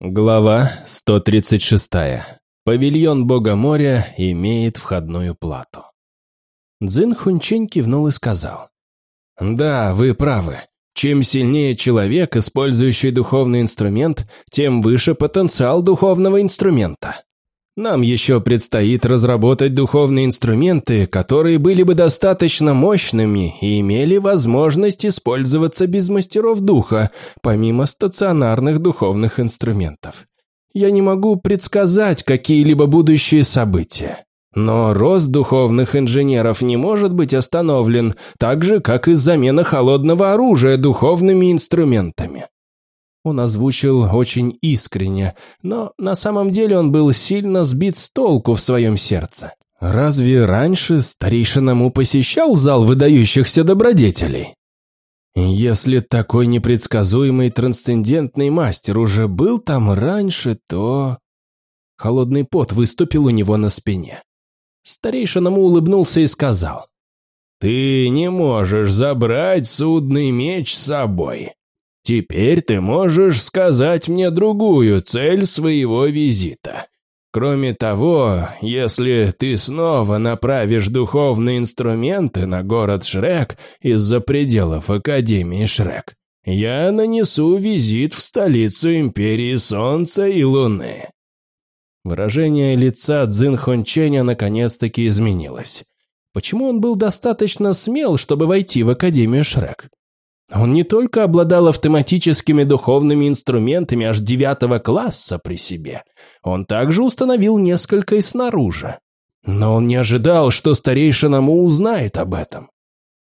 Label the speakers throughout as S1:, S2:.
S1: Глава 136. Павильон Бога моря имеет входную плату. Цзин Хунчень кивнул и сказал. «Да, вы правы. Чем сильнее человек, использующий духовный инструмент, тем выше потенциал духовного инструмента. Нам еще предстоит разработать духовные инструменты, которые были бы достаточно мощными и имели возможность использоваться без мастеров духа, помимо стационарных духовных инструментов. Я не могу предсказать какие-либо будущие события. Но рост духовных инженеров не может быть остановлен, так же, как и замена холодного оружия духовными инструментами. Он озвучил очень искренне, но на самом деле он был сильно сбит с толку в своем сердце. Разве раньше старейшина Му посещал зал выдающихся добродетелей? Если такой непредсказуемый трансцендентный мастер уже был там раньше, то... Холодный пот выступил у него на спине. Старейшина Му улыбнулся и сказал. «Ты не можешь забрать судный меч с собой. Теперь ты можешь сказать мне другую цель своего визита. Кроме того, если ты снова направишь духовные инструменты на город Шрек из-за пределов Академии Шрек, я нанесу визит в столицу Империи Солнца и Луны». Выражение лица Цзин Хонченя наконец-таки изменилось. Почему он был достаточно смел, чтобы войти в Академию Шрек? Он не только обладал автоматическими духовными инструментами аж девятого класса при себе, он также установил несколько и снаружи. Но он не ожидал, что старейшина Му узнает об этом.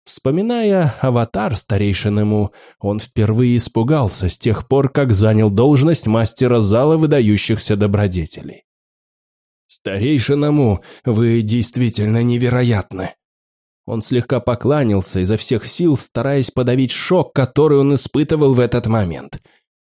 S1: Вспоминая аватар старейшины Му, он впервые испугался с тех пор, как занял должность мастера зала выдающихся добродетелей. «Старейшина Му, вы действительно невероятны», он слегка покланялся изо всех сил, стараясь подавить шок, который он испытывал в этот момент.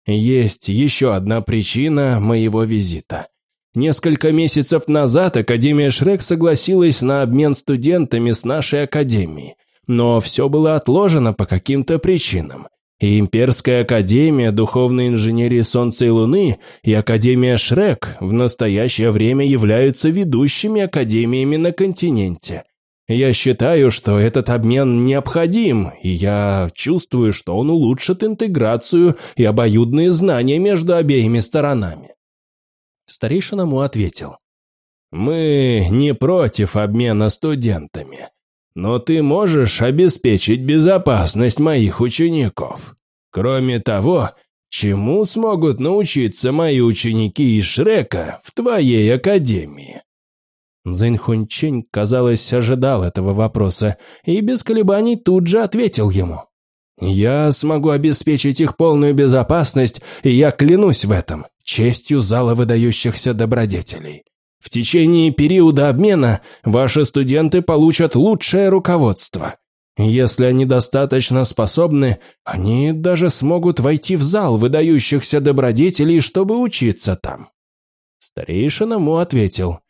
S1: Есть еще одна причина моего визита. Несколько месяцев назад Академия Шрек согласилась на обмен студентами с нашей Академией, но все было отложено по каким-то причинам. И Имперская Академия Духовной Инженерии Солнца и Луны и Академия Шрек в настоящее время являются ведущими академиями на континенте – я считаю, что этот обмен необходим, и я чувствую, что он улучшит интеграцию и обоюдные знания между обеими сторонами. Старейшина Му ответил. «Мы не против обмена студентами, но ты можешь обеспечить безопасность моих учеников. Кроме того, чему смогут научиться мои ученики из Шрека в твоей академии?» Цзэнь Хунчень, казалось, ожидал этого вопроса и без колебаний тут же ответил ему. «Я смогу обеспечить их полную безопасность, и я клянусь в этом, честью зала выдающихся добродетелей. В течение периода обмена ваши студенты получат лучшее руководство. Если они достаточно способны, они даже смогут войти в зал выдающихся добродетелей, чтобы учиться там». Старейшина Му ответил –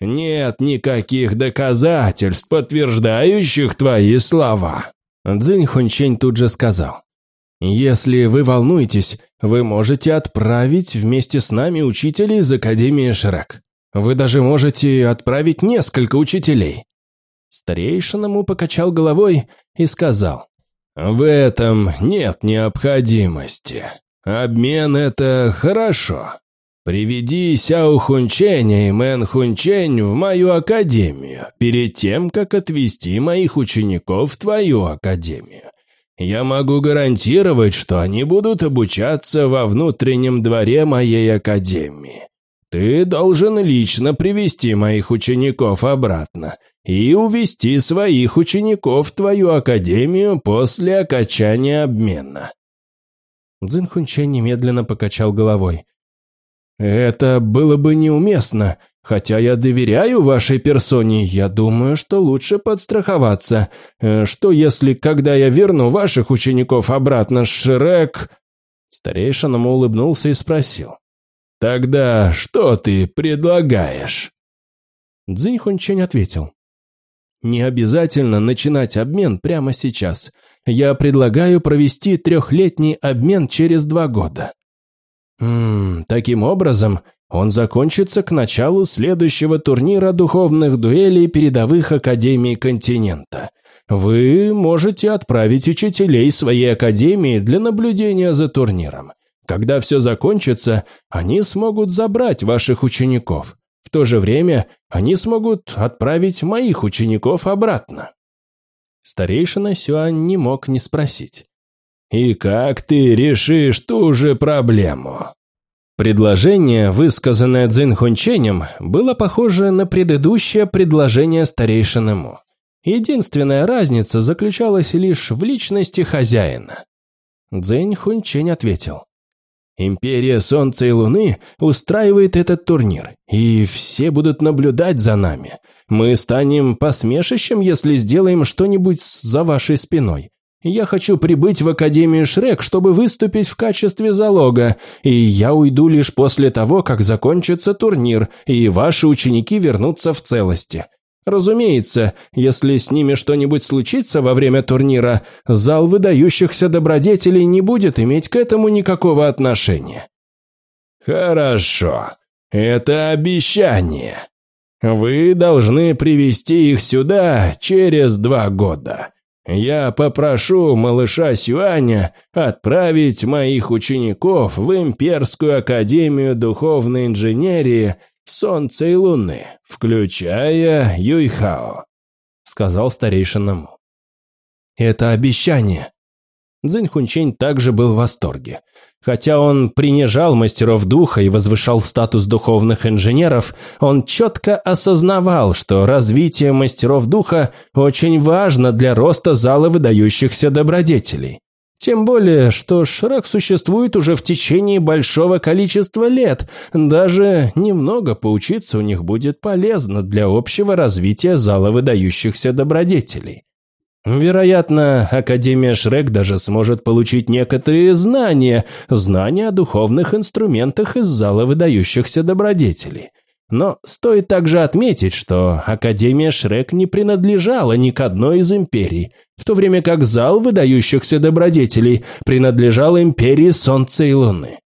S1: нет никаких доказательств, подтверждающих твои слова. Цзинь Хунчень тут же сказал. «Если вы волнуетесь, вы можете отправить вместе с нами учителей из Академии Шрек. Вы даже можете отправить несколько учителей». Старейшина ему покачал головой и сказал. «В этом нет необходимости. Обмен – это хорошо. Приведи Сяо Хунченя и Мэн Хунчень в мою академию, перед тем, как отвести моих учеников в твою академию. Я могу гарантировать, что они будут обучаться во внутреннем дворе моей академии. Ты должен лично привести моих учеников обратно и увести своих учеников в твою академию после окончания обмена». Цзин Хунчень немедленно покачал головой. «Это было бы неуместно. Хотя я доверяю вашей персоне, я думаю, что лучше подстраховаться. Э, что если, когда я верну ваших учеников обратно, Шрек...» Старейшина улыбнулся и спросил. «Тогда что ты предлагаешь?» Цзинь Хунчень ответил. «Не обязательно начинать обмен прямо сейчас. Я предлагаю провести трехлетний обмен через два года. Ммм, таким образом, он закончится к началу следующего турнира духовных дуэлей передовых академий континента. Вы можете отправить учителей своей академии для наблюдения за турниром. Когда все закончится, они смогут забрать ваших учеников. В то же время они смогут отправить моих учеников обратно. Старейшина Сюань не мог не спросить. «И как ты решишь ту же проблему?» Предложение, высказанное Цзин Хунченем, было похоже на предыдущее предложение старейшины Му. Единственная разница заключалась лишь в личности хозяина. Цзинь Хунчень ответил. «Империя Солнца и Луны устраивает этот турнир, и все будут наблюдать за нами. Мы станем посмешищем, если сделаем что-нибудь за вашей спиной. Я хочу прибыть в Академию Шрек, чтобы выступить в качестве залога, и я уйду лишь после того, как закончится турнир, и ваши ученики вернутся в целости. Разумеется, если с ними что-нибудь случится во время турнира, зал выдающихся добродетелей не будет иметь к этому никакого отношения. Хорошо, это обещание. Вы должны привести их сюда через два года. Я попрошу малыша Сюаня отправить моих учеников в Имперскую Академию Духовной Инженерии Солнца и Луны, включая Юйхао», — сказал старейшинам. «Это обещание». Цзинь Хунчень также был в восторге. Хотя он принижал мастеров духа и возвышал статус духовных инженеров, он четко осознавал, что развитие мастеров духа очень важно для роста зала выдающихся добродетелей. Тем более, что Шрек существует уже в течение большого количества лет, даже немного поучиться у них будет полезно для общего развития зала выдающихся добродетелей. Вероятно, Академия Шрек даже сможет получить некоторые знания, знания о духовных инструментах из зала выдающихся добродетелей. Но стоит также отметить, что Академия Шрек не принадлежала ни к одной из империй, в то время как зал выдающихся добродетелей принадлежал империи Солнца и Луны.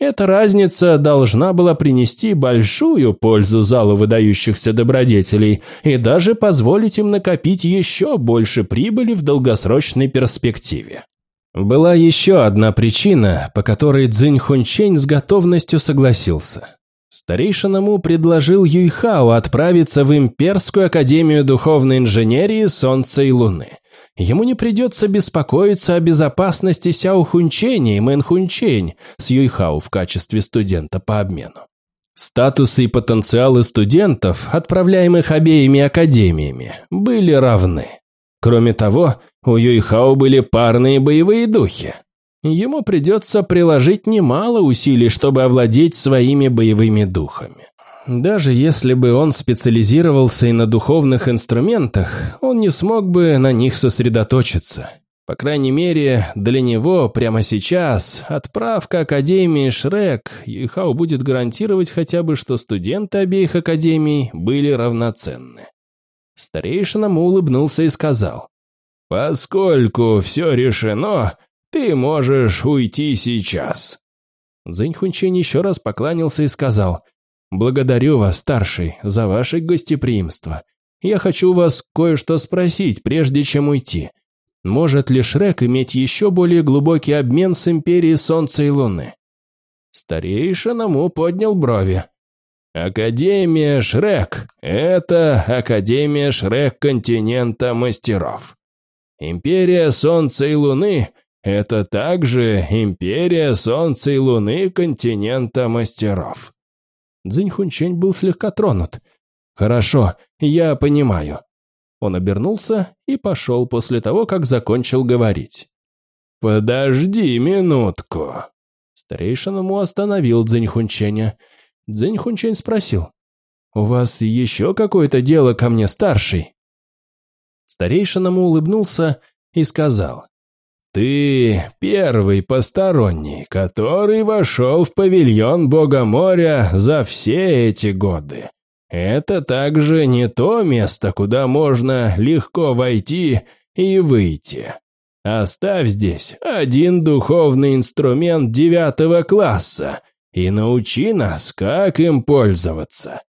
S1: Эта разница должна была принести большую пользу залу выдающихся добродетелей и даже позволить им накопить еще больше прибыли в долгосрочной перспективе. Была еще одна причина, по которой Цзинь Хунчень с готовностью согласился. Старейшина Му предложил Юйхао отправиться в Имперскую Академию Духовной Инженерии Солнца и Луны – Ему не придется беспокоиться о безопасности Сяо Хунченя и Мэн Хунчень с Юйхао в качестве студента по обмену. Статусы и потенциалы студентов, отправляемых обеими академиями, были равны. Кроме того, у Юйхао были парные боевые духи. Ему придется приложить немало усилий, чтобы овладеть своими боевыми духами. Даже если бы он специализировался и на духовных инструментах, он не смог бы на них сосредоточиться. По крайней мере, для него прямо сейчас отправка Академии Шрек Юйхао будет гарантировать хотя бы, что студенты обеих академий были равноценны. Старейшина му улыбнулся и сказал, «Поскольку все решено, ты можешь уйти сейчас». Хунчин еще раз поклонился и сказал, «Благодарю вас, старший, за ваше гостеприимство. Я хочу вас кое-что спросить, прежде чем уйти. Может ли Шрек иметь еще более глубокий обмен с Империей Солнца и Луны?» Старейшина Му поднял брови. «Академия Шрек – это Академия Шрек континента мастеров. Империя Солнца и Луны – это также Империя Солнца и Луны континента мастеров. Цзинь Хунчень был слегка тронут. «Хорошо, я понимаю». Он обернулся и пошел после того, как закончил говорить. «Подожди минутку». Старейшина му остановил Цзинь Хунченя. Спросил. «У вас еще какое-то дело ко мне, старший?» Старейшина му улыбнулся и сказал. «Ты первый посторонний, который вошел в павильон Бога моря за все эти годы. Это также не то место, куда можно легко войти и выйти. Оставь здесь один духовный инструмент девятого класса, и научи нас, как им пользоваться.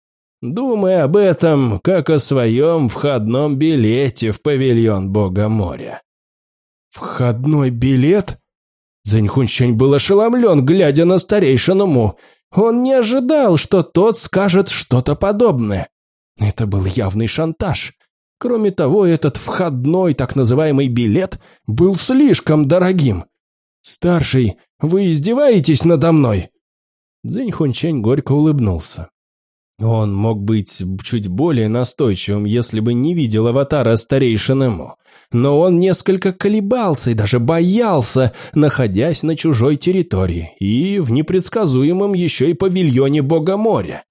S1: Думай об этом, как о своем входном билете в павильон Бога моря».
S2: «Входной билет?» Зэньхунщень был ошеломлен, глядя на старейшину Му. Он не ожидал, что тот скажет что-то подобное. Это был явный шантаж. Кроме того, этот входной так называемый билет был слишком дорогим. «Старший, вы издеваетесь надо мной?»
S1: Цзинь Хунчень горько улыбнулся. Он мог быть чуть более настойчивым, если бы не видел аватара старейшины Му. Но он несколько колебался и даже боялся, находясь на чужой территории и в непредсказуемом еще и павильоне Бога моря.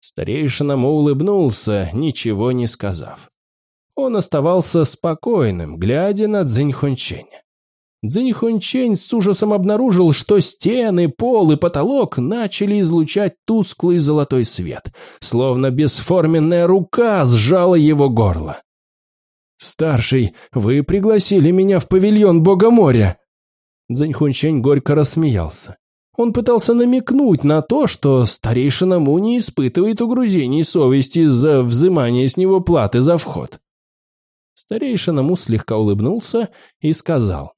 S1: Старейшина Му улыбнулся, ничего не сказав. Он оставался спокойным, глядя на Цзиньхунченя. Цзиньхунчень с ужасом обнаружил, что стены, пол и потолок начали излучать тусклый золотой свет, словно бесформенная рука сжала его горло. «Старший, вы пригласили меня в павильон Бога моря!» Цзиньхунчень горько рассмеялся. Он пытался намекнуть на то, что старейшина Му не испытывает угрузений совести за взимание с него платы за вход. Старейшина Му слегка улыбнулся и сказал.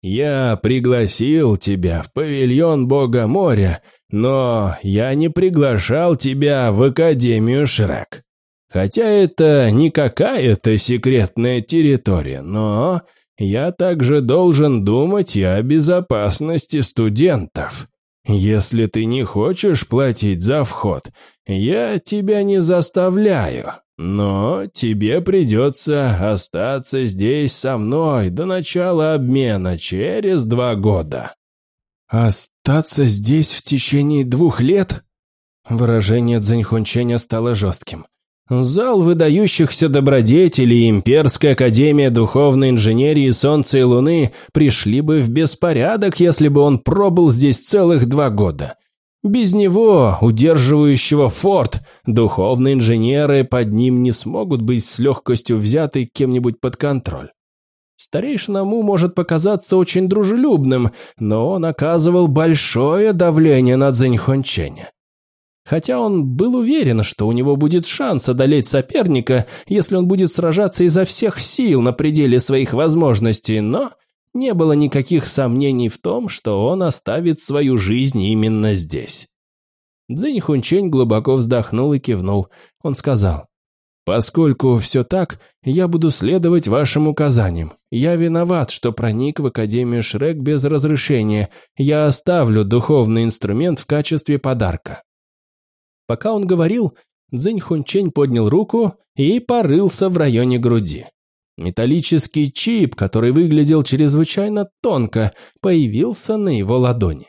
S1: «Я пригласил тебя в павильон Бога моря, но я не приглашал тебя в Академию Шрек. Хотя это не какая-то секретная территория, но я также должен думать и о безопасности студентов. Если ты не хочешь платить за вход, я тебя не заставляю, но тебе придется остаться здесь со мной до начала обмена через два года».
S2: «Остаться здесь в течение двух лет?» Выражение Цзэньхунченя стало жестким. Зал выдающихся добродетелей Имперская Академия Духовной Инженерии Солнца и Луны пришли бы в беспорядок, если бы он пробыл здесь целых два года. Без него, удерживающего форт, духовные инженеры под ним не смогут быть с легкостью взяты кем-нибудь под контроль. Старейшина Му может показаться очень дружелюбным, но он оказывал большое давление на Цзиньхонченя. Хотя он был уверен, что у него будет шанс одолеть соперника, если он будет сражаться изо всех сил на пределе своих возможностей, но не было никаких сомнений в том, что он оставит свою жизнь именно здесь. Цзинь Хунчень глубоко вздохнул и кивнул. Он сказал, «Поскольку все так, я буду следовать вашим указаниям. Я виноват, что проник в Академию Шрек без разрешения. Я оставлю духовный инструмент в качестве подарка». Пока он говорил, Цзинь Хунчень поднял руку и порылся в районе груди. Металлический чип, который выглядел чрезвычайно тонко, появился на его ладони.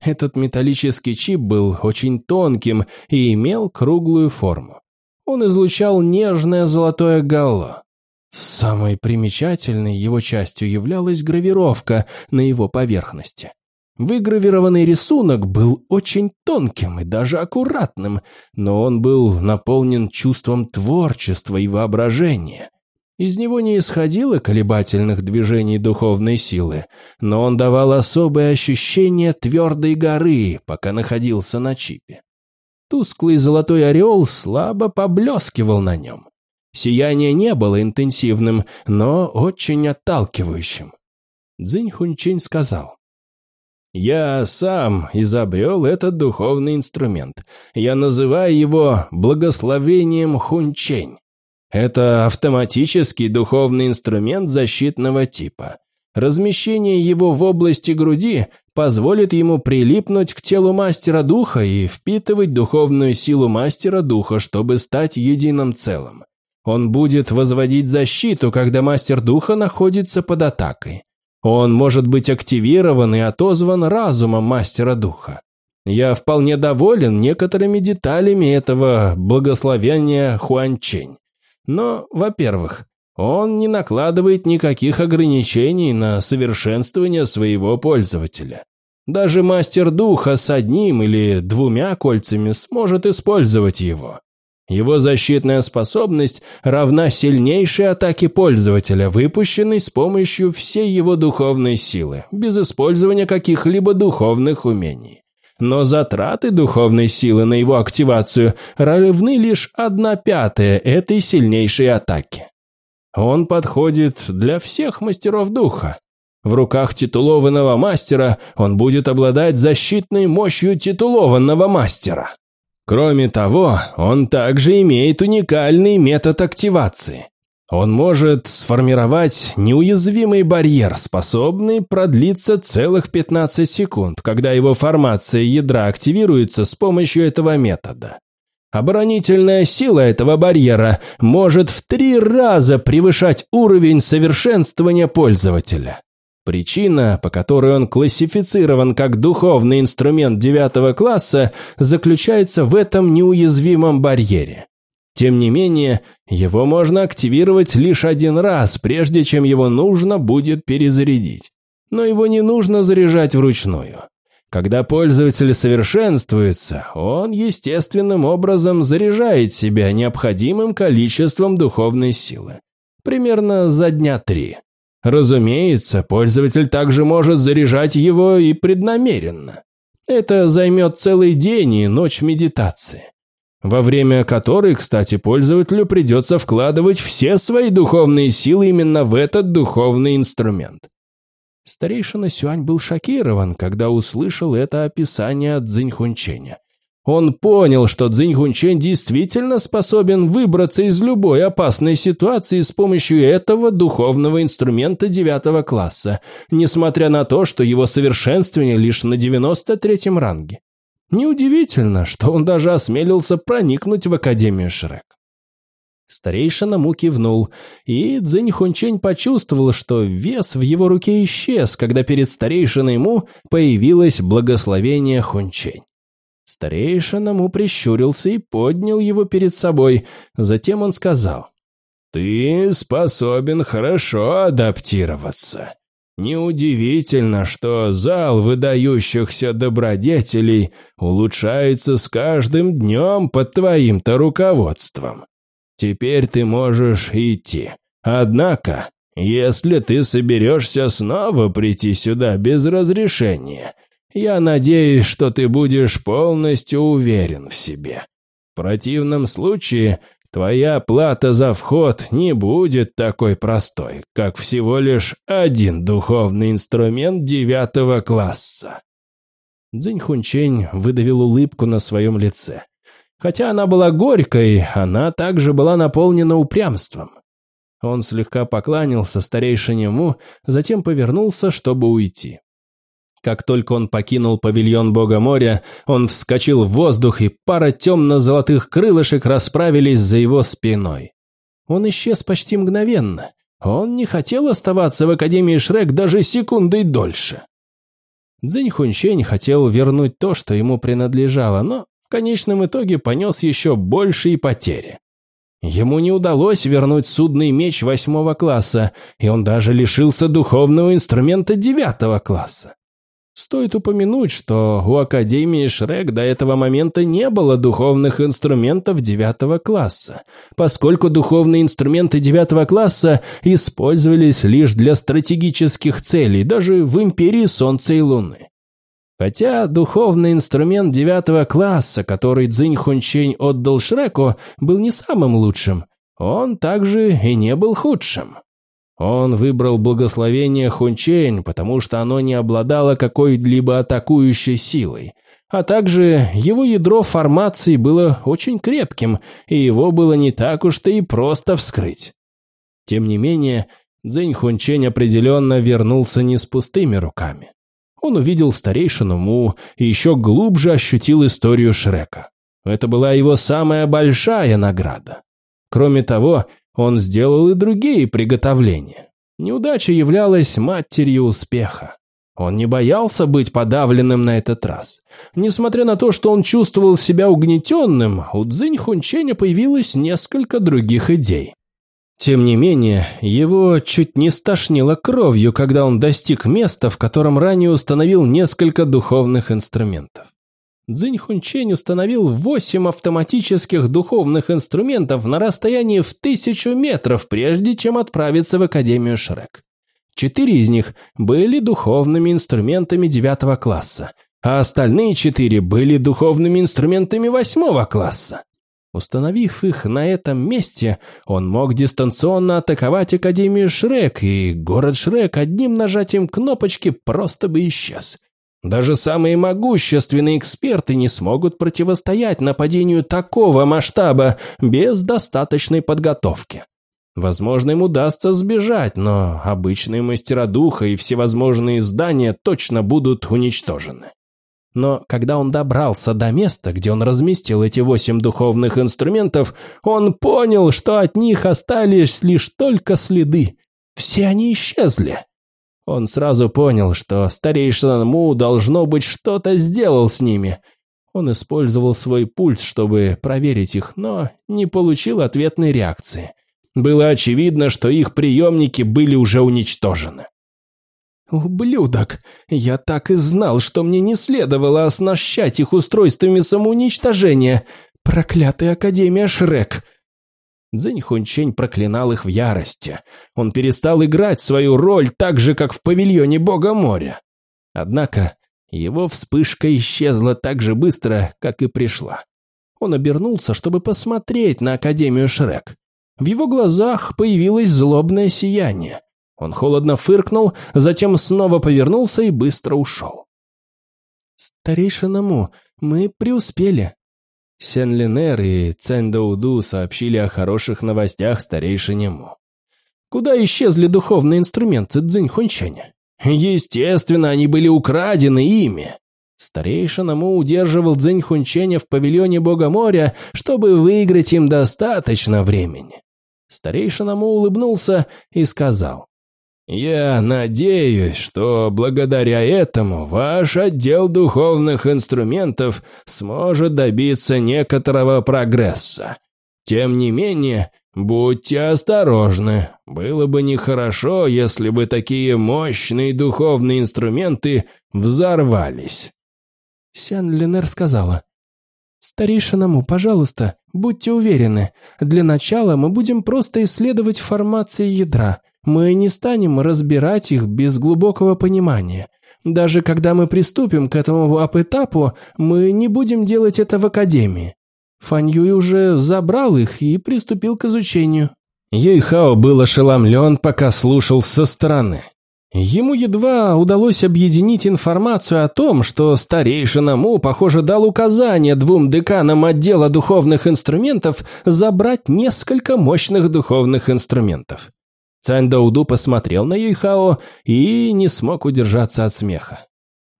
S2: Этот металлический чип был очень тонким и имел круглую форму. Он излучал нежное золотое галло. Самой примечательной его частью являлась гравировка на его поверхности. Выгравированный рисунок был очень тонким и даже аккуратным, но он был наполнен чувством творчества и воображения. Из него не исходило колебательных движений духовной силы, но он давал особое ощущение твердой горы, пока находился на чипе. Тусклый золотой ореол слабо поблескивал на нем. Сияние не было интенсивным, но очень отталкивающим. Цзинь Хунчин сказал, «Я сам изобрел этот духовный инструмент. Я называю его благословением Хунчень. Это автоматический духовный инструмент защитного типа. Размещение его в области груди позволит ему прилипнуть к телу мастера духа и впитывать духовную силу мастера духа, чтобы стать единым целым. Он будет возводить защиту, когда мастер духа находится под атакой. Он может быть активирован и отозван разумом мастера духа. Я вполне доволен некоторыми деталями этого благословения Хуанчень. Но, во-первых, он не накладывает никаких ограничений на совершенствование своего пользователя. Даже мастер духа с одним или двумя кольцами сможет использовать его. Его защитная способность равна сильнейшей атаке пользователя, выпущенной с помощью всей его духовной силы, без использования каких-либо духовных умений. но затраты духовной силы на его активацию равны лишь одна пятая этой сильнейшей атаки. Он подходит для всех мастеров духа. В руках титулованного мастера он будет обладать защитной мощью титулованного мастера. Кроме того, он также имеет уникальный метод активации. Он может сформировать неуязвимый барьер, способный продлиться целых 15 секунд, когда его формация ядра активируется с помощью этого метода. Оборонительная сила этого барьера может в три раза превышать уровень совершенствования пользователя. Причина, по которой он классифицирован как духовный инструмент девятого класса, заключается в этом неуязвимом барьере. Тем не менее, его можно активировать лишь один раз, прежде чем его нужно будет перезарядить. Но его не нужно заряжать вручную. Когда пользователь совершенствуется, он естественным образом заряжает себя необходимым количеством духовной силы. Примерно за дня три. Разумеется, пользователь также может заряжать его и преднамеренно. Это займет целый день и ночь медитации во время которой, кстати, пользователю придется вкладывать все свои духовные силы именно в этот духовный инструмент. Старейшина Сюань был шокирован, когда услышал это описание от Цзиньхунченя. Он понял, что Цзиньхунчень действительно способен выбраться из любой опасной ситуации с помощью этого духовного инструмента девятого класса, несмотря на то, что его совершенствование лишь на девяносто третьем ранге. Неудивительно, что он даже осмелился проникнуть в Академию Шрек. Старейшина Му кивнул, и Цзинь Хунчень почувствовал, что вес в его руке исчез, когда перед старейшиной Му появилось благословение Хунчень. Старейшина Му прищурился и поднял его перед собой, затем он сказал, «Ты способен хорошо адаптироваться. Неудивительно, что зал выдающихся добродетелей улучшается с каждым днем под твоим-то руководством. Теперь ты можешь идти. Однако, если ты соберешься снова прийти сюда без разрешения, я надеюсь, что ты будешь полностью уверен в себе. В противном случае Твоя плата за вход не будет такой простой, как всего лишь один духовный инструмент девятого класса. Цзинь Хунчень выдавил улыбку на своем лице. Хотя она была горькой, она также была наполнена упрямством. Он слегка покланялся старейшине Му, затем повернулся, чтобы уйти. Как только он покинул павильон бога моря, он вскочил в воздух, и пара темно-золотых крылышек расправились за его спиной. Он исчез почти мгновенно. Он не хотел оставаться в Академии Шрек даже секундой дольше. Цзинь Хунчень хотел вернуть то, что ему принадлежало, но в конечном итоге понес еще большие потери. Ему не удалось вернуть судный меч восьмого класса, и он даже лишился духовного инструмента девятого класса. Стоит упомянуть, что у Академии Шрек до этого момента не было духовных инструментов девятого класса, поскольку духовные инструменты девятого класса использовались лишь для стратегических целей, даже в Империи Солнца и Луны. Хотя духовный инструмент девятого класса, который Цзинь Хунчень отдал Шреку, был не самым лучшим, он также и не был худшим. Он выбрал благословение Хунчень, потому что оно не обладало какой-либо атакующей силой, а также его ядро формации было очень крепким, и его было не так уж-то и просто вскрыть. Тем не менее, Цзэнь Хунчень определенно вернулся не с пустыми руками. Он увидел старейшину Му и еще глубже ощутил историю Шрека. Это была его самая большая награда. Кроме того, он сделал и другие приготовления. Неудача являлась матерью успеха. Он не боялся быть подавленным на этот раз. Несмотря на то, что он чувствовал себя угнетенным, у Цзинь Хунченя появилось несколько других идей. Тем не менее, его чуть не стошнило кровью, когда он достиг места, в котором ранее установил несколько духовных инструментов. Цзинь Хунчень установил восемь автоматических духовных инструментов на расстоянии в тысячу метров, прежде чем отправиться в Академию Шрек. Четыре из них были духовными инструментами девятого класса, а остальные четыре были духовными инструментами восьмого класса. Установив их на этом месте, он мог дистанционно атаковать Академию Шрек, и город Шрек одним нажатием кнопочки просто бы исчез. Даже самые могущественные эксперты не смогут противостоять нападению такого масштаба без достаточной подготовки. Возможно, им удастся сбежать, но обычные мастера духа и всевозможные здания точно будут уничтожены. Но когда он добрался до места, где он разместил эти восемь духовных инструментов, он понял, что от них остались лишь только следы. Все они исчезли. Он сразу понял, что старейшина Му, должно быть, что-то сделал с ними. Он использовал свой пульс, чтобы проверить их, но не получил ответной реакции. Было очевидно, что их приемники были уже уничтожены. «Ублюдок! Я так и знал, что мне не следовало оснащать их устройствами самоуничтожения! Проклятая Академия Шрек!» Цзинь Хунчень проклинал их в ярости. Он перестал играть свою роль так же, как в павильоне Бога моря. Однако его вспышка исчезла так же быстро, как и пришла. Он обернулся, чтобы посмотреть на Академию Шрек. В его глазах появилось злобное сияние. Он холодно фыркнул, затем снова повернулся и быстро ушел. «Старейшина Му, мы преуспели», Сен-Линер и Цэнь-Дауду сообщили о хороших новостях старейшине Му. Куда исчезли духовные инструменты Цзинь-Хунчаня? Естественно, они были украдены ими. Старейшина Му удерживал Цзинь-Хунчаня в павильоне Бога моря, чтобы выиграть им достаточно времени. Старейшина Му улыбнулся и сказал, я надеюсь, что благодаря этому ваш отдел духовных инструментов сможет добиться некоторого прогресса. Тем не менее, будьте осторожны. Было бы нехорошо, если бы такие мощные духовные инструменты взорвались. Сян Ленер сказала, «Старейшиному, пожалуйста, будьте уверены. Для начала мы будем просто исследовать формации ядра». Мы не станем разбирать их без глубокого понимания. Даже когда мы приступим к этому этапу, мы не будем делать это в академии. Фан Юй уже забрал их и приступил к изучению. Юйхао был ошеломлен, пока слушал со стороны. Ему едва удалось объединить информацию о том, что старейшина Му, похоже, дал указание двум деканам отдела духовных инструментов забрать несколько мощных духовных инструментов. Цань Дауду посмотрел на Юйхао и не смог удержаться от смеха.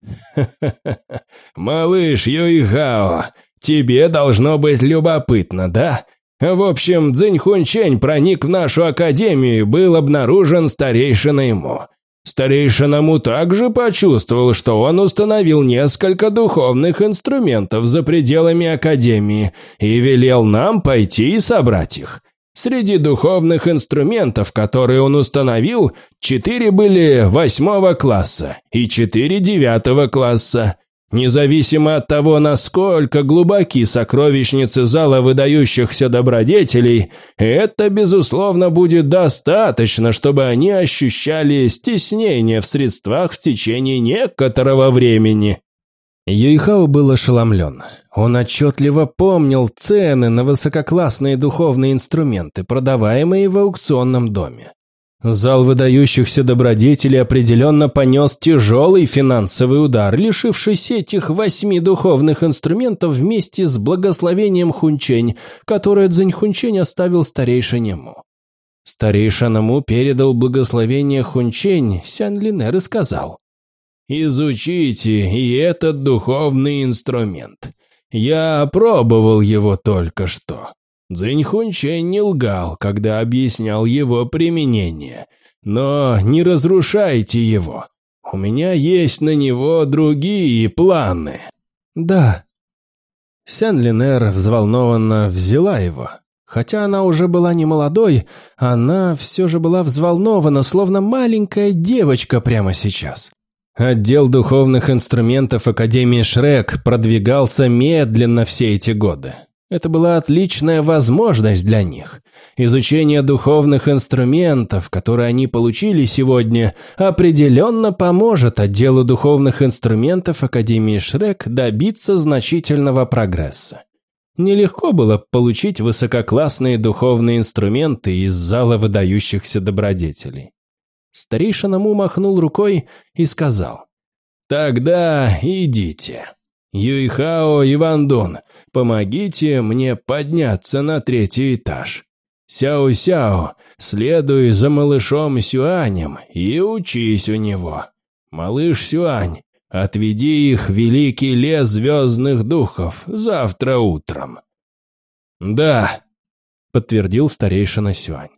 S2: малыш Юйхао, тебе должно быть любопытно, да? В общем, Цзинь Хунчень проник в нашу академию и был обнаружен старейшиной ему. Старейшина Му также почувствовал, что он установил несколько духовных инструментов за пределами Академии и велел нам пойти и собрать их. Среди духовных инструментов, которые он установил, четыре были восьмого класса и четыре девятого класса. Независимо от того, насколько глубоки сокровищницы зала выдающихся добродетелей, это, безусловно, будет достаточно, чтобы они ощущали стеснение в средствах в течение некоторого времени. Юйхао был ошеломлен. Он отчетливо помнил цены на высококлассные духовные инструменты, продаваемые в аукционном доме. Зал выдающихся добродетелей определенно понес тяжелый финансовый удар, лишившись этих восьми духовных инструментов вместе с благословением Хунчень, которое Цзинь оставил старейшине Му передал благословение Хунчень Сян Линер и сказал, «Изучите и этот духовный инструмент. Я опробовал его только что. Цзиньхунчен не лгал, когда объяснял его применение. Но не разрушайте его. У меня есть на него другие планы. Да. Сян Линер взволнованно взяла его. Хотя она уже была не молодой, она все же была взволнована, словно маленькая девочка прямо сейчас. Отдел духовных инструментов Академии Шрек продвигался медленно все эти годы. Это была отличная возможность для них. Изучение духовных инструментов, которые они получили сегодня, определенно поможет отделу духовных инструментов Академии Шрек добиться значительного прогресса. Нелегко было получить высококлассные духовные инструменты из зала выдающихся добродетелей. Старейшина Му махнул рукой и сказал, «Тогда идите. Юйхао и Вандун, помогите мне подняться на третий этаж. Сяо-сяо, следуй за малышом Сюанем и учись у него. Малыш Сюань, отведи их в великий лес звездных духов завтра утром». «Да», — подтвердил старейшина Сюань.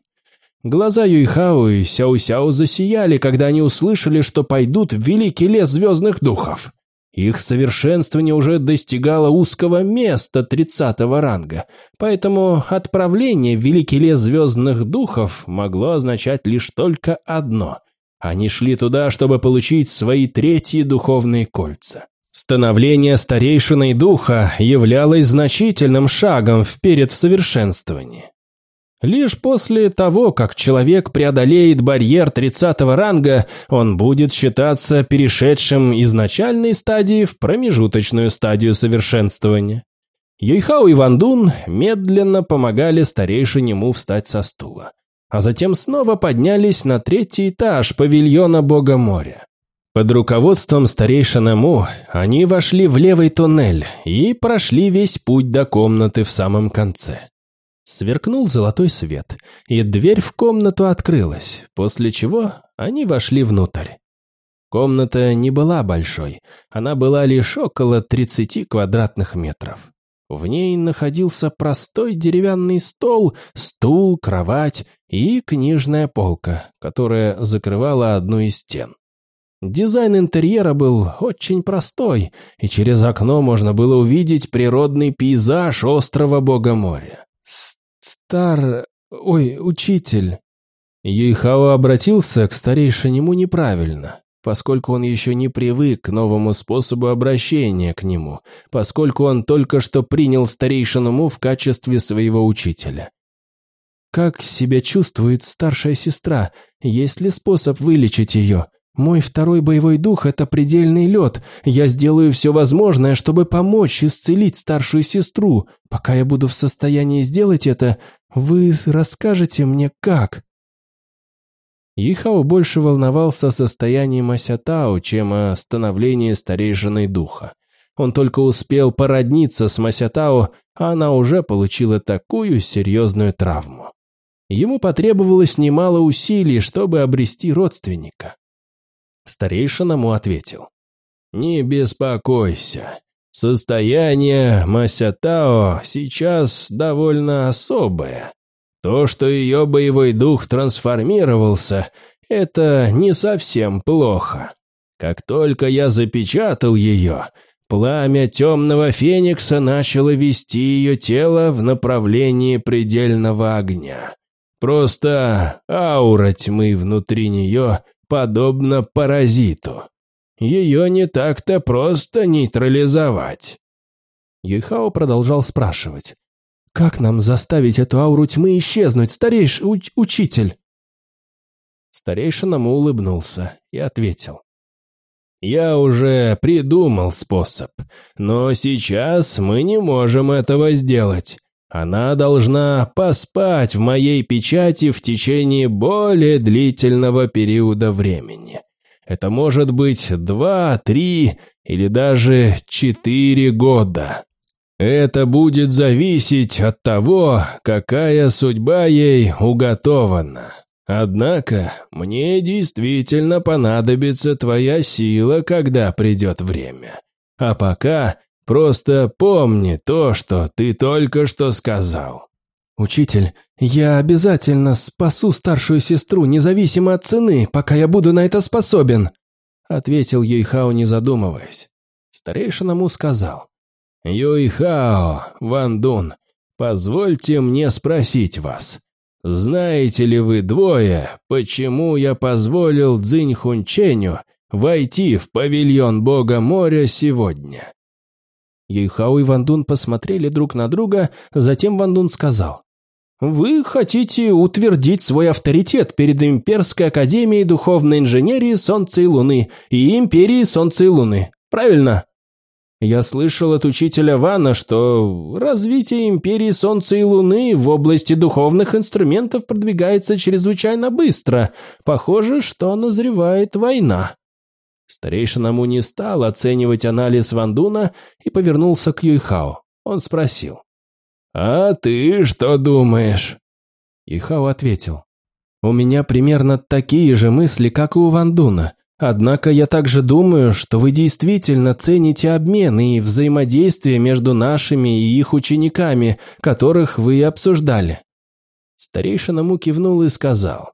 S2: Глаза Юйхао и Сяо-Сяо засияли, когда они услышали, что пойдут в великий лес звездных духов. Их совершенствование уже достигало узкого места тридцатого ранга, поэтому отправление в Великий лес звездных духов могло означать лишь только одно. Они шли туда, чтобы получить свои третьи духовные кольца. Становление старейшиной духа являлось значительным шагом вперед в совершенствовании. Лишь после того, как человек преодолеет барьер 30 ранга, он будет считаться перешедшим из начальной стадии в промежуточную стадию совершенствования. Юйхао и Вандун медленно помогали старейшине Му встать со стула, а затем снова поднялись на третий этаж павильона Бога моря. Под руководством старейшины Му они вошли в левый туннель и прошли весь путь до комнаты в самом конце. Сверкнул золотой свет, и дверь в комнату открылась, после чего они вошли внутрь. Комната не была большой, она была лишь около 30 квадратных метров. В ней находился простой деревянный стол, стул, кровать и книжная полка, которая закрывала одну из стен. Дизайн интерьера был очень простой, и через окно можно было увидеть природный пейзаж острова Бога моря. «Стар... Ой, учитель...» Юйхао обратился к старейшинему неправильно, поскольку он еще не привык к новому способу обращения к нему, поскольку он только что принял старейшину в качестве своего учителя. «Как себя чувствует старшая сестра? Есть ли способ вылечить ее? Мой второй боевой дух – это предельный лед. Я сделаю все возможное, чтобы помочь исцелить старшую сестру. Пока я буду в состоянии сделать это, вы расскажете мне, как?» Ихао больше волновался о состоянии Масятао, чем о становлении старейшиной духа. Он только успел породниться с Масятао, а она уже получила такую серьезную травму. Ему потребовалось немало усилий, чтобы обрести родственника. Старейшина ему ответил. «Не беспокойся. Состояние Масятао сейчас довольно особое. То, что ее боевой дух трансформировался, это не совсем плохо. Как только я запечатал ее, пламя темного феникса начало вести ее тело в направлении предельного огня. Просто аура тьмы внутри нее подобно паразиту. Ее не так-то просто нейтрализовать. Юйхао продолжал спрашивать. «Как нам заставить эту ауру тьмы исчезнуть, старейш... Уч учитель?» Старейшина му улыбнулся и ответил. «Я уже придумал способ, но сейчас мы не можем этого сделать. Она должна поспать в моей печати в течение более длительного периода времени. Это может быть два, три или даже четыре года. Это будет зависеть от того, какая судьба ей уготована. Однако мне действительно понадобится твоя сила, когда придет время. А пока Просто помни то, что ты только что сказал». «Учитель, я обязательно спасу старшую сестру, независимо от цены, пока я буду на это способен», ответил Юйхао, не задумываясь. Старейшина Му сказал. «Юйхао, Ван Дун, позвольте мне спросить вас, знаете ли вы двое, почему я позволил Цзинь Хунченю войти в павильон Бога моря сегодня?» Юйхао и Вандун посмотрели друг на друга, затем Вандун сказал. «Вы хотите утвердить свой авторитет перед Имперской Академией Духовной Инженерии Солнца и Луны и Империей Солнца и Луны, правильно?» Я слышал от учителя Вана, что развитие Империи Солнца и Луны в области духовных инструментов продвигается чрезвычайно быстро. Похоже, что назревает война. Старейшина Му не стал оценивать анализ Вандуна и повернулся к Юйхао. Он спросил. «А ты что думаешь?» Юйхао ответил. «У меня примерно такие же мысли, как и у Вандуна. Однако я также думаю, что вы действительно цените обмен и взаимодействие между нашими и их учениками, которых вы обсуждали». Старейшина Му кивнул и сказал.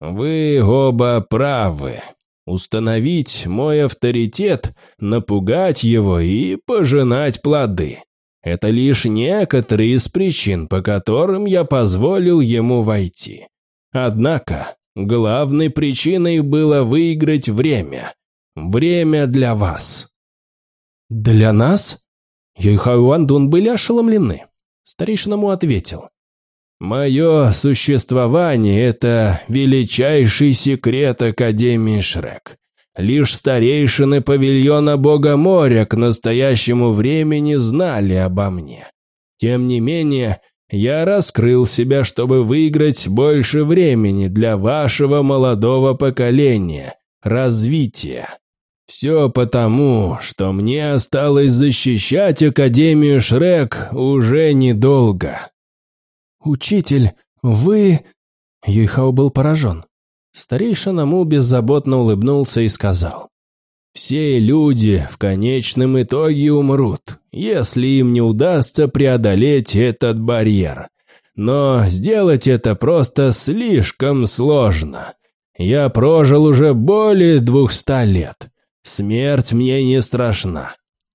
S2: «Вы оба правы. Установить мой авторитет, напугать его и пожинать плоды. Это лишь некоторые из причин, по которым я позволил ему войти. Однако, главной причиной было выиграть время. Время для вас. «Для нас?» Юйхау Вандун были ошеломлены. Старейшиному ответил. Мое существование – это величайший секрет Академии Шрек. Лишь старейшины павильона Бога моря к настоящему времени знали обо мне. Тем не менее, я раскрыл себя, чтобы выиграть больше времени для вашего молодого поколения, развития. Все потому, что мне осталось защищать Академию Шрек уже недолго. «Учитель, вы...» Юйхао был поражен. Старейшина Му беззаботно улыбнулся и сказал. «Все люди в конечном итоге умрут, если им не удастся преодолеть этот барьер. Но сделать это просто слишком сложно. Я прожил уже более двухста лет. Смерть мне не страшна.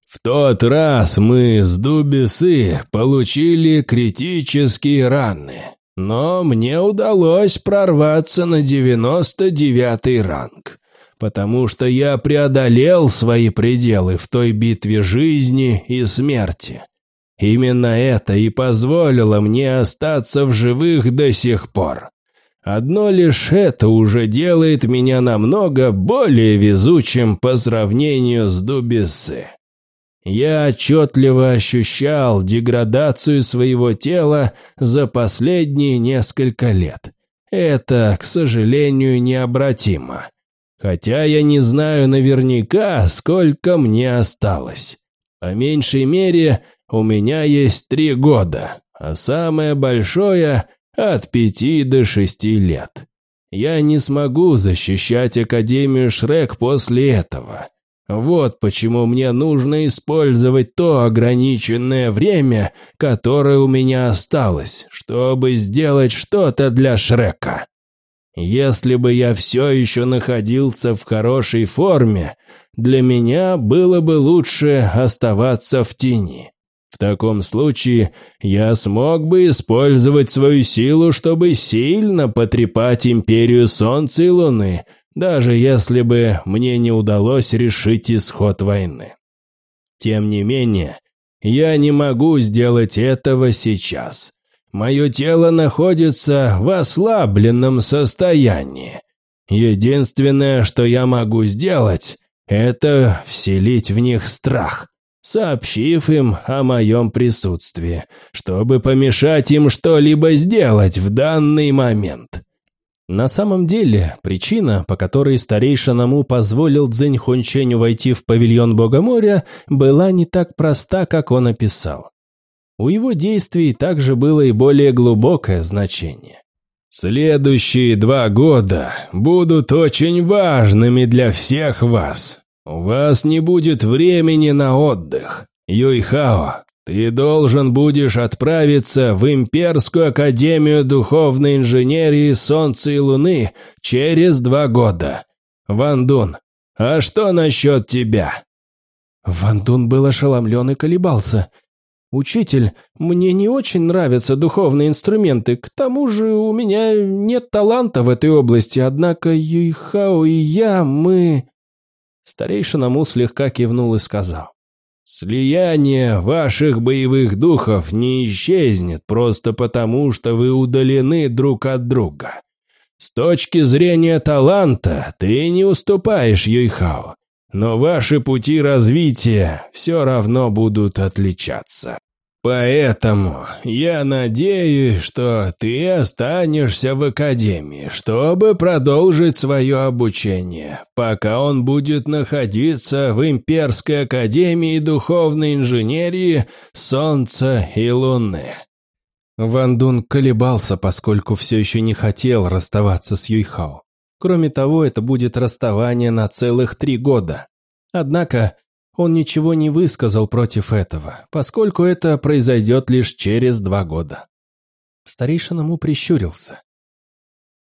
S2: В тот раз мы с Дубисы получили критические раны, но мне удалось прорваться на 99 ранг, потому что я преодолел свои пределы в той битве жизни и смерти. Именно это и позволило мне остаться в живых до сих пор. Одно лишь это уже делает меня намного более везучим по сравнению с Дубисы. Я отчетливо ощущал деградацию своего тела за последние несколько лет. Это, к сожалению, необратимо. Хотя я не знаю наверняка, сколько мне осталось. По меньшей мере, у меня есть три года, а самое большое – от пяти до шести лет. Я не смогу защищать Академию Шрек после этого. Вот почему мне нужно использовать то ограниченное время, которое у меня осталось, чтобы сделать что-то для Шрека. Если бы я все еще находился в хорошей форме, для меня было бы лучше оставаться в тени. В таком случае я смог бы использовать свою силу, чтобы сильно потрепать Империю Солнца и Луны – даже если бы мне не удалось решить исход войны. Тем не менее, я не могу сделать этого сейчас. Мое тело находится в ослабленном состоянии. Единственное, что я могу сделать, это вселить в них страх, сообщив им о моем присутствии, чтобы помешать им что-либо сделать в данный момент. На самом деле, причина, по которой старейшина Му позволил Цзэнь Хунченю войти в павильон Бога моря, была не так проста, как он описал. У его действий также было и более глубокое значение. «Следующие два года будут очень важными для всех вас. У вас не будет времени на отдых. Юйхао, ты должен будешь отправиться в Имперскую Академию Духовной Инженерии Солнца и Луны через два года. Вандун, а что насчет тебя?»
S3: Вандун был ошеломлен и колебался. «Учитель, мне не очень нравятся духовные инструменты, к тому же у меня нет таланта в этой области, однако Юйхао и я, мы...»
S2: Старейшина Му слегка кивнул и сказал.
S1: Слияние ваших боевых духов не исчезнет просто потому, что вы удалены друг от друга. С точки зрения таланта ты не уступаешь Юйхао, но ваши пути развития все равно будут отличаться. Поэтому я надеюсь, что ты останешься в академии, чтобы продолжить свое обучение, пока он будет находиться в Имперской академии духовной инженерии Солнца и Луны.
S2: Ван Дун колебался, поскольку все еще не хотел расставаться с Юйхао. Кроме того, это будет расставание на целых три года. Однако он ничего не высказал против этого, поскольку это произойдет лишь через два года. Старейшина Му прищурился.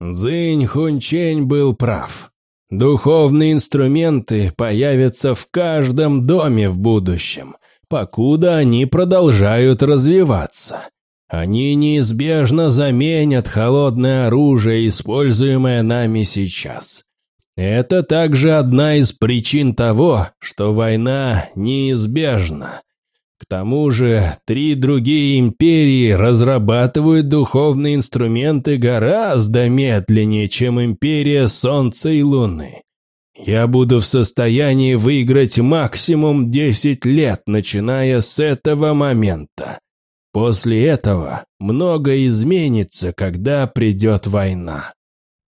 S1: Цзинь Хунчень был прав. Духовные инструменты появятся в каждом доме в будущем, покуда они продолжают развиваться. Они неизбежно заменят холодное оружие, используемое нами сейчас. Это также одна из причин того, что война неизбежна. К тому же, три другие империи разрабатывают духовные инструменты гораздо медленнее, чем империя Солнца и Луны. Я буду в состоянии выиграть максимум 10 лет, начиная с этого момента. После этого многое изменится, когда придет война.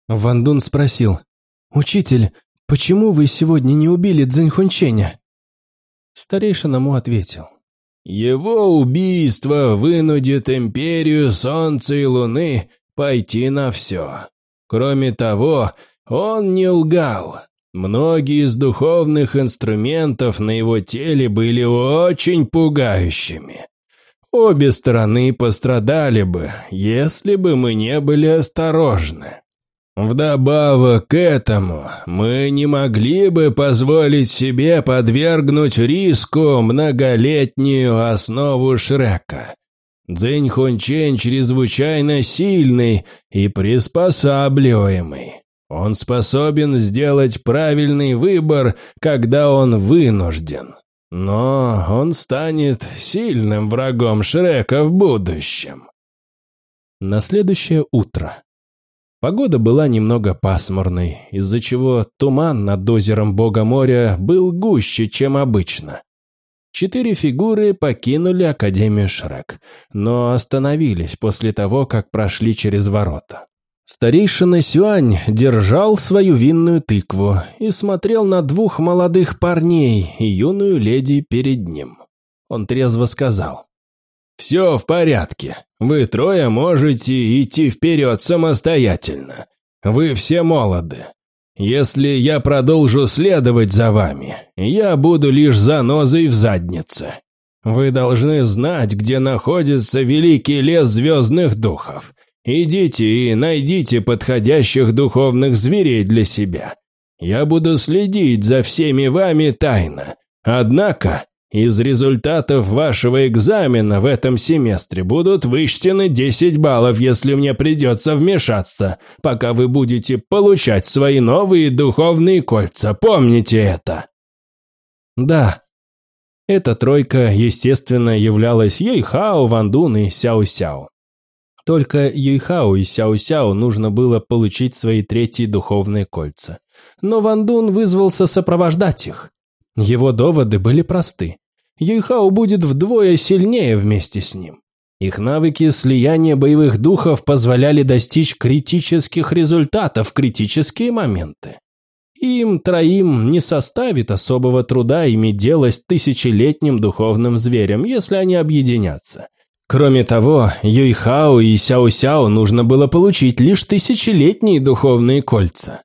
S2: Ван Дун спросил, «Учитель, почему вы сегодня не убили Цзиньхунченя?» Старейшина Му ответил.
S1: «Его убийство вынудит Империю Солнца и Луны пойти на все. Кроме того, он не лгал. Многие из духовных инструментов на его теле были очень пугающими. Обе стороны пострадали бы, если бы мы не были осторожны. Вдобавок к этому, мы не могли бы позволить себе подвергнуть риску многолетнюю основу Шрека. Цзинь Хунчень чрезвычайно сильный и приспосабливаемый. Он способен сделать правильный выбор, когда он вынужден. Но он станет сильным врагом Шрека в будущем.
S2: На следующее утро Погода была немного пасмурной, из-за чего туман над озером Бога моря был гуще, чем обычно. Четыре фигуры покинули Академию Шрек, но остановились после того, как прошли через ворота. Старейшина Сюань держал свою винную тыкву и смотрел на двух молодых парней и юную леди перед ним. Он трезво сказал.
S1: «Все в порядке. Вы трое можете идти вперед самостоятельно. Вы все молоды. Если я продолжу следовать за вами, я буду лишь занозой в заднице. Вы должны знать, где находится великий лес звездных духов. Идите и найдите подходящих духовных зверей для себя. Я буду следить за всеми вами тайно. Однако из результатов вашего экзамена в этом семестре будут вычтены 10 баллов, если мне придется вмешаться, пока вы будете получать свои новые духовные кольца. Помните это?»
S2: «Да». Эта тройка, естественно, являлась Юйхао, Вандун и Сяо-Сяо. Только Юйхао и Сяо-Сяо нужно было получить свои третьи духовные кольца. Но Вандун вызвался сопровождать их. Его доводы были просты. Юйхао будет вдвое сильнее вместе с ним. Их навыки слияния боевых духов позволяли достичь критических результатов в критические моменты. Им троим не составит особого труда иметь дело с тысячелетним духовным зверем, если они объединятся. Кроме того, Юйхао и Сяо-Сяо нужно было получить лишь тысячелетние духовные кольца.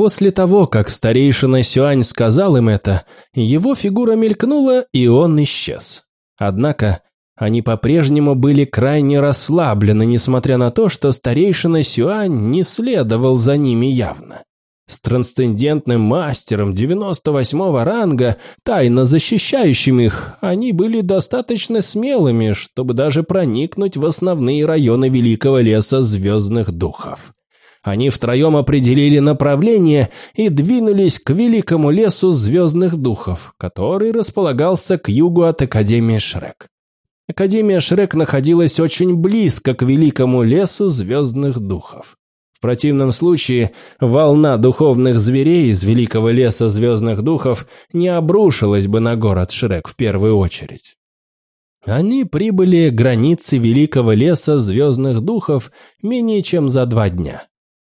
S2: После того, как старейшина Сюань сказал им это, его фигура мелькнула, и он исчез. Однако они по-прежнему были крайне расслаблены, несмотря на то, что старейшина Сюань не следовал за ними явно. С трансцендентным мастером 98-го ранга, тайно защищающим их, они были достаточно смелыми, чтобы даже проникнуть в основные районы Великого Леса Звездных Духов. Они втроем определили направление и двинулись к великому лесу звездных духов, который располагался к югу от Академии Шрек. Академия Шрек находилась очень близко к великому лесу звездных духов. В противном случае волна духовных зверей из великого леса звездных духов не обрушилась бы на город Шрек в первую очередь. Они прибыли к границе великого леса звездных духов менее чем за два дня.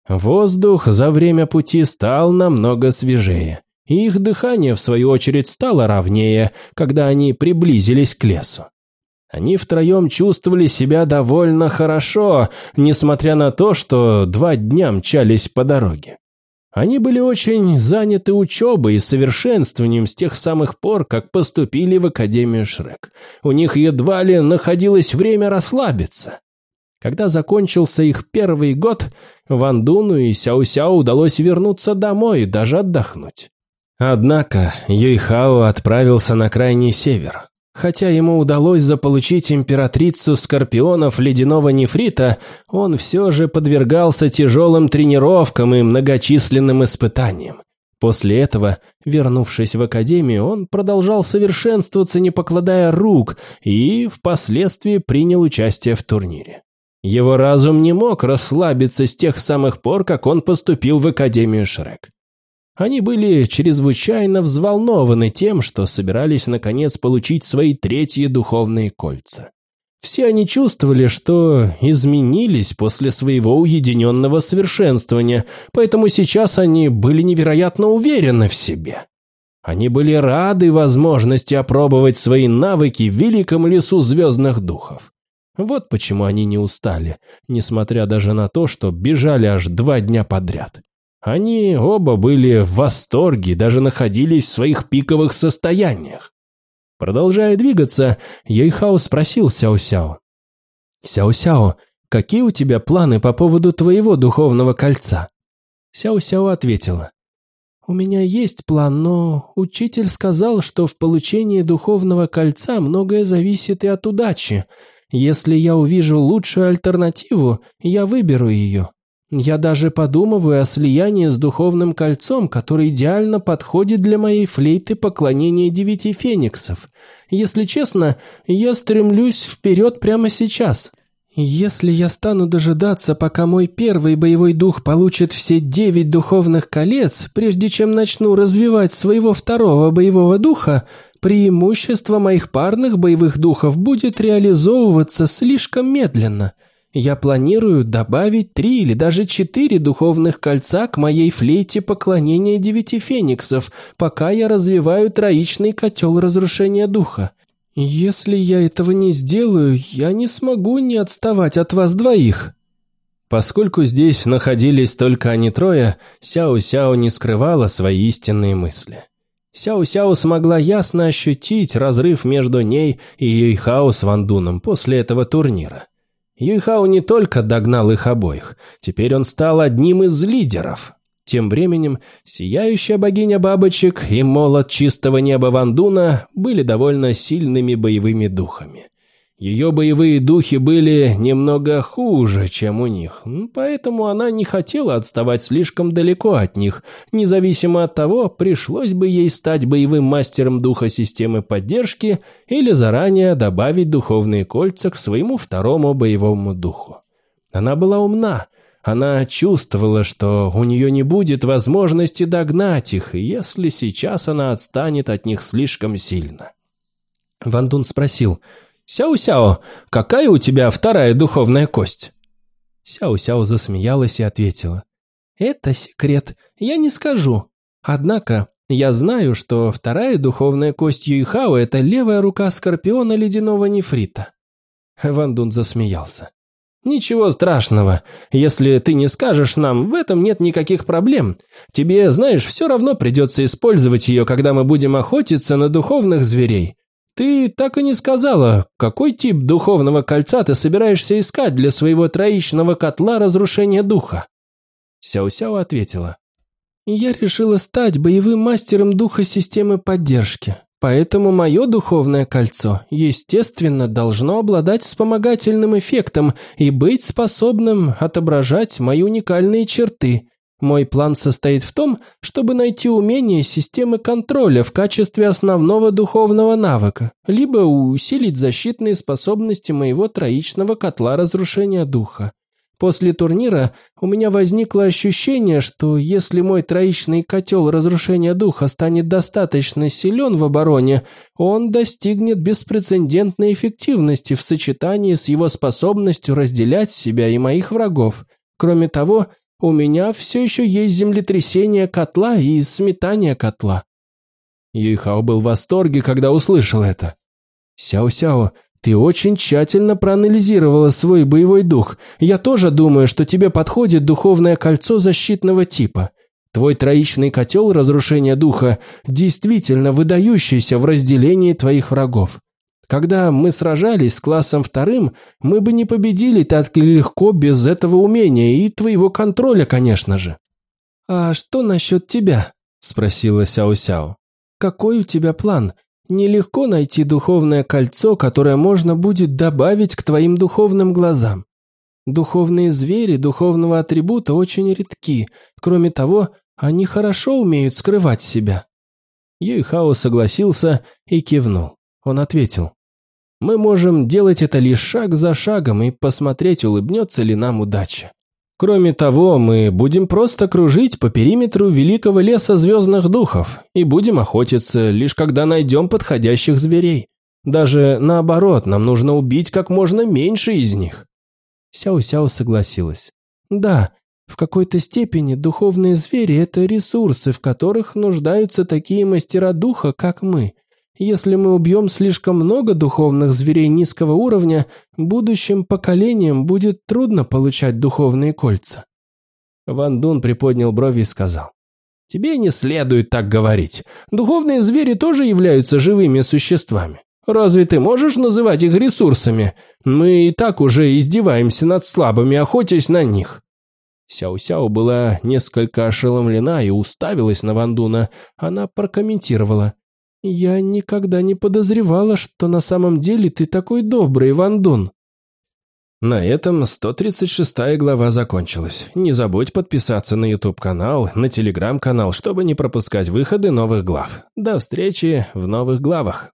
S2: Воздух за время пути стал намного свежее, и их дыхание, в свою очередь, стало ровнее, когда они приблизились к лесу. Они втроем чувствовали себя довольно хорошо, несмотря на то, что два дня мчались по дороге. Они были очень заняты учебой и совершенствованием с тех самых пор, как поступили в Академию Шрек. У них едва ли находилось время расслабиться. Когда закончился их первый год, Ван Дуну и Сяо-Сяо удалось вернуться домой и даже отдохнуть. Однако Юйхао отправился на крайний север. Хотя ему удалось заполучить императрицу скорпионов ледяного нефрита, он все же подвергался тяжелым тренировкам и многочисленным испытаниям. После этого, вернувшись в академию, он продолжал совершенствоваться, не покладая рук, и впоследствии принял участие в турнире. Его разум не мог расслабиться с тех самых пор, как он поступил в Академию Шрек. Они были чрезвычайно взволнованы тем, что собирались наконец получить свои третьи духовные кольца. Все они чувствовали, что изменились после своего уединенного совершенствования, поэтому сейчас они были невероятно уверены в себе. Они были рады возможности опробовать свои навыки в великом лесу звездных духов. Вот почему они не устали, несмотря даже на то, что бежали аж два дня подряд. Они оба были в восторге, даже находились в своих пиковых состояниях. Продолжая двигаться, Ейхао спросил Сяо-Сяо. «Сяо-Сяо, какие у тебя планы по поводу твоего духовного кольца?» Сяо-Сяо ответила. «У меня есть план, но учитель сказал, что в получении духовного кольца многое зависит и от удачи. Если я увижу лучшую альтернативу, я выберу ее. Я даже подумываю о слиянии с духовным кольцом, который идеально подходит для моей флейты поклонения девяти фениксов. Если честно, я стремлюсь вперед прямо сейчас. Если я стану дожидаться, пока мой первый боевой дух получит все девять духовных колец, прежде чем начну развивать своего второго боевого духа, преимущество моих парных боевых духов будет реализовываться слишком медленно. Я планирую добавить три или даже четыре духовных кольца к моей флейте поклонения девяти фениксов, пока я развиваю троичный котел разрушения духа. Если я этого не сделаю, я не смогу не отставать от вас двоих». Поскольку здесь находились только они трое, Сяо-Сяо не скрывала свои истинные мысли. Сяо-Сяо смогла ясно ощутить разрыв между ней и Юйхао с Вандуном после этого турнира. Юйхао не только догнал их обоих, теперь он стал одним из лидеров. Тем временем сияющая богиня бабочек и молот чистого неба Вандуна были довольно сильными боевыми духами. Ее боевые духи были немного хуже, чем у них, поэтому она не хотела отставать слишком далеко от них. Независимо от того, пришлось бы ей стать боевым мастером духа системы поддержки или заранее добавить духовные кольца к своему второму боевому духу. Она была умна, она чувствовала, что у нее не будет возможности догнать их, если сейчас она отстанет от них слишком сильно. Вандун спросил – «Сяо-Сяо, какая у тебя вторая духовная кость?» Сяо-Сяо засмеялась и ответила. «Это секрет, я не скажу. Однако я знаю, что вторая духовная кость Юйхао – это левая рука скорпиона ледяного нефрита». Ван Дун засмеялся. «Ничего страшного. Если ты не скажешь нам, в этом нет никаких проблем. Тебе, знаешь, все равно придется использовать ее, когда мы будем охотиться на духовных зверей. «Ты так и не сказала, какой тип духовного кольца ты собираешься искать для своего троичного котла разрушения духа?» Сяо-Сяо ответила. «Я решила стать боевым мастером духа системы поддержки.
S3: Поэтому мое духовное кольцо, естественно, должно обладать вспомогательным эффектом и быть способным отображать мои уникальные черты. Мой план состоит в том, чтобы найти умение системы контроля в качестве основного духовного навыка, либо усилить защитные способности моего троичного котла разрушения духа. После турнира у меня возникло ощущение, что если мой троичный котел разрушения духа станет достаточно силен в обороне, он достигнет беспрецедентной эффективности в сочетании с его способностью разделять себя и моих врагов. Кроме того, у меня все еще есть землетрясение котла и сметание котла.
S2: Юйхао был в восторге, когда услышал это.
S3: «Сяо-сяо, ты очень тщательно проанализировала свой боевой дух. Я тоже думаю, что тебе подходит духовное кольцо защитного типа. Твой троичный котел разрушения духа действительно выдающийся в разделении твоих врагов. Когда мы сражались с классом вторым, мы бы не победили так легко без этого умения и твоего контроля, конечно же. «А что насчет тебя?» – спросила Сяо-Сяо. «Какой у тебя план? Нелегко найти духовное кольцо, которое можно будет добавить к твоим духовным глазам. Духовные звери духовного атрибута очень редки. Кроме того, они хорошо умеют скрывать себя».
S2: Юйхао согласился и кивнул. Он ответил. «Мы можем делать это лишь шаг за шагом и посмотреть, улыбнется ли нам удача. Кроме того, мы будем просто кружить по периметру великого леса звездных духов и будем охотиться, лишь когда найдем подходящих зверей. Даже наоборот, нам нужно убить как можно меньше из них».
S3: Сяо-Сяо согласилась. «Да, в какой-то степени духовные звери – это ресурсы, в которых нуждаются такие мастера духа, как мы. Если мы убьем слишком много духовных зверей низкого уровня, будущим поколениям будет трудно получать духовные кольца».
S2: Ван Дун приподнял брови и сказал. «Тебе не следует так говорить. Духовные звери тоже являются живыми существами. Разве ты можешь называть их ресурсами? Мы и так уже издеваемся над слабыми, охотясь на них». Сяо-Сяо была несколько ошеломлена и уставилась на Вандуна. Она прокомментировала.
S3: «Я никогда не подозревала, что на самом деле ты такой добрый, Ван Дун».
S2: На этом 136 глава закончилась. Не забудь подписаться на YouTube-канал, на Telegram-канал, чтобы не пропускать выходы новых глав. До встречи в новых главах.